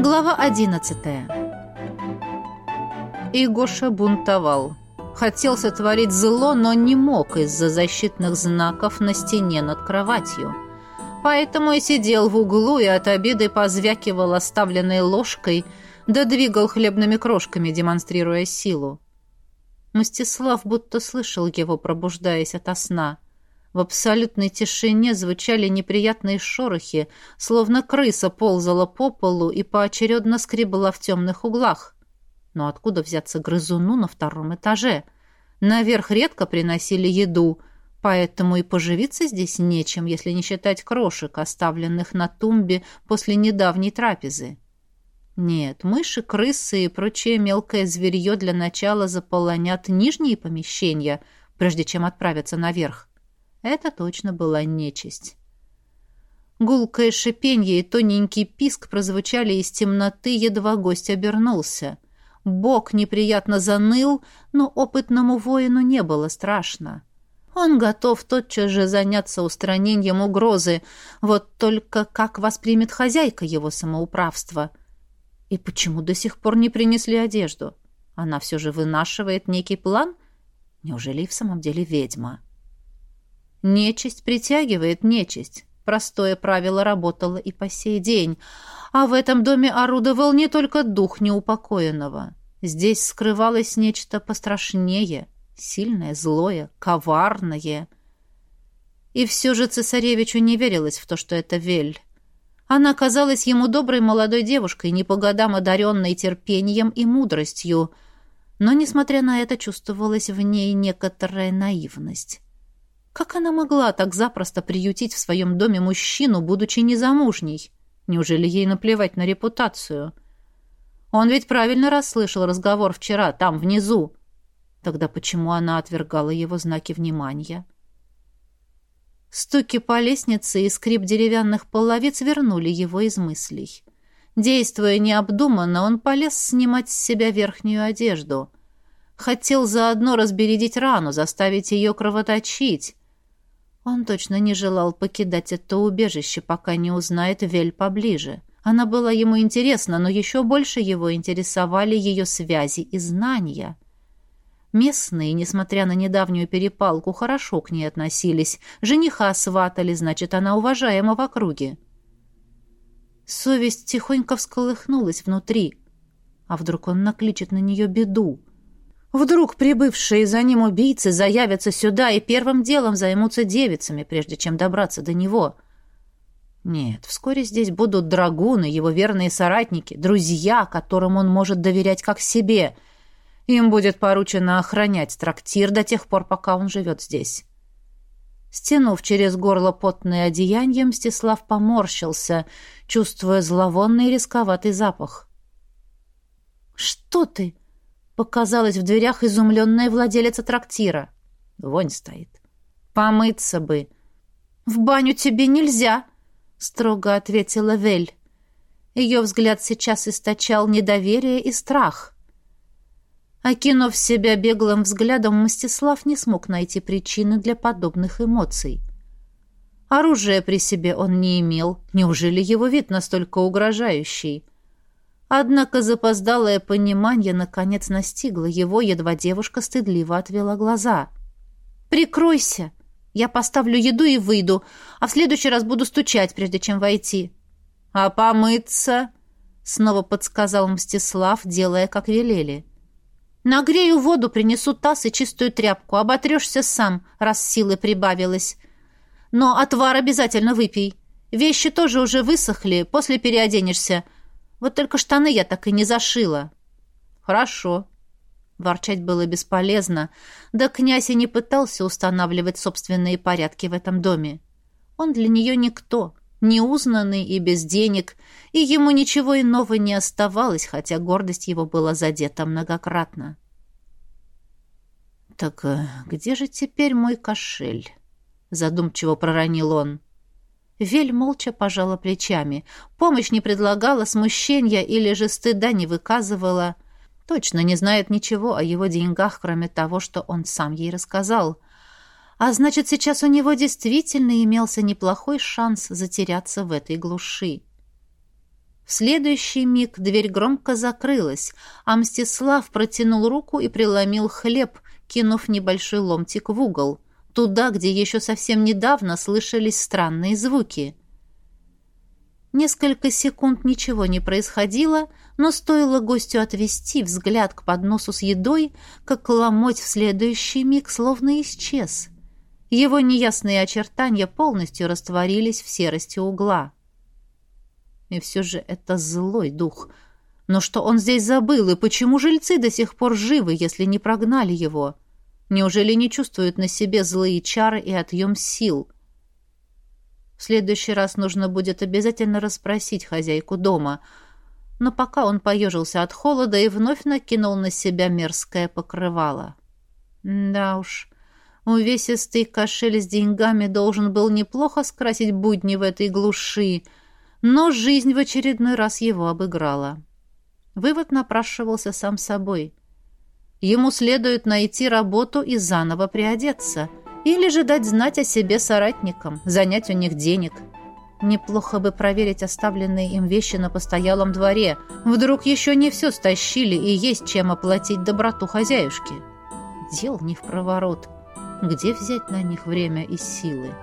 Глава одиннадцатая. Игоша бунтовал. Хотел сотворить зло, но не мог из-за защитных знаков на стене над кроватью. Поэтому и сидел в углу и от обиды позвякивал оставленной ложкой, да двигал хлебными крошками, демонстрируя силу. Мстислав будто слышал его, пробуждаясь ото сна. В абсолютной тишине звучали неприятные шорохи, словно крыса ползала по полу и поочередно скребла в темных углах. Но откуда взяться грызуну на втором этаже? Наверх редко приносили еду, поэтому и поживиться здесь нечем, если не считать крошек, оставленных на тумбе после недавней трапезы. Нет, мыши, крысы и прочее мелкое зверье для начала заполонят нижние помещения, прежде чем отправиться наверх. Это точно была нечисть. Гулкое шипенье и тоненький писк прозвучали из темноты, едва гость обернулся. Бок неприятно заныл, но опытному воину не было страшно. Он готов тотчас же заняться устранением угрозы, вот только как воспримет хозяйка его самоуправства? И почему до сих пор не принесли одежду? Она все же вынашивает некий план? Неужели и в самом деле ведьма? Нечисть притягивает нечисть. Простое правило работало и по сей день. А в этом доме орудовал не только дух неупокоенного. Здесь скрывалось нечто пострашнее, сильное, злое, коварное. И все же цесаревичу не верилось в то, что это Вель. Она казалась ему доброй молодой девушкой, не по годам одаренной терпением и мудростью, но, несмотря на это, чувствовалась в ней некоторая наивность. Как она могла так запросто приютить в своем доме мужчину, будучи незамужней? Неужели ей наплевать на репутацию? — он ведь правильно расслышал разговор вчера, там, внизу. Тогда почему она отвергала его знаки внимания? Стуки по лестнице и скрип деревянных половиц вернули его из мыслей. Действуя необдуманно, он полез снимать с себя верхнюю одежду. Хотел заодно разбередить рану, заставить ее кровоточить. Он точно не желал покидать это убежище, пока не узнает Вель поближе. Она была ему интересна, но еще больше его интересовали ее связи и знания. Местные, несмотря на недавнюю перепалку, хорошо к ней относились. Жениха сватали, значит, она уважаема в округе. Совесть тихонько всколыхнулась внутри. А вдруг он накличет на нее беду? Вдруг прибывшие за ним убийцы заявятся сюда и первым делом займутся девицами, прежде чем добраться до него — нет, вскоре здесь будут драгуны, его верные соратники, друзья, которым он может доверять как себе. Им будет поручено охранять трактир до тех пор, пока он живет здесь. Стянув через горло потное одеяние, Мстислав поморщился, чувствуя зловонный рисковатый запах. «Что ты?» — показалась в дверях изумленная владелица трактира. Вонь стоит. «Помыться бы!» «В баню тебе нельзя!» строго ответила Вель. Ее взгляд сейчас источал недоверие и страх. Окинув себя беглым взглядом, Мстислав не смог найти причины для подобных эмоций. Оружия при себе он не имел. Неужели его вид настолько угрожающий? Однако запоздалое понимание наконец настигло его, едва девушка стыдливо отвела глаза. «Прикройся!» Я поставлю еду и выйду, а в следующий раз буду стучать, прежде чем войти». «А помыться?» — снова подсказал Мстислав, делая, как велели. «Нагрею воду, принесу таз и чистую тряпку. Оботрешься сам, раз силы прибавилось. Но отвар обязательно выпей. Вещи тоже уже высохли, после переоденешься. Вот только штаны я так и не зашила». «Хорошо», Ворчать было бесполезно, да князь и не пытался устанавливать собственные порядки в этом доме. Он для нее никто, неузнанный и без денег, и ему ничего иного не оставалось, хотя гордость его была задета многократно. «Так э, где же теперь мой кошель?» — задумчиво проронил он. Вель молча пожала плечами. Помощь не предлагала, смущения или же стыда не выказывала — Точно не знает ничего о его деньгах, кроме того, что он сам ей рассказал. А значит, сейчас у него действительно имелся неплохой шанс затеряться в этой глуши. В следующий миг дверь громко закрылась, а Мстислав протянул руку и преломил хлеб, кинув небольшой ломтик в угол, туда, где еще совсем недавно слышались странные звуки. Несколько секунд ничего не происходило, но стоило гостю отвести взгляд к подносу с едой, как ломоть в следующий миг словно исчез. Его неясные очертания полностью растворились в серости угла. И все же это злой дух. Но что он здесь забыл, и почему жильцы до сих пор живы, если не прогнали его? Неужели не чувствуют на себе злые чары и отъем сил?» В следующий раз нужно будет обязательно расспросить хозяйку дома. Но пока он поежился от холода и вновь накинул на себя мерзкое покрывало. Да уж, увесистый кошель с деньгами должен был неплохо скрасить будни в этой глуши, но жизнь в очередной раз его обыграла. Вывод напрашивался сам собой. Ему следует найти работу и заново приодеться — или же дать знать о себе соратникам, занять у них денег. Неплохо бы проверить оставленные им вещи на постоялом дворе. Вдруг еще не все стащили и есть чем оплатить доброту хозяюшки. Дел не в проворот. Где взять на них время и силы?»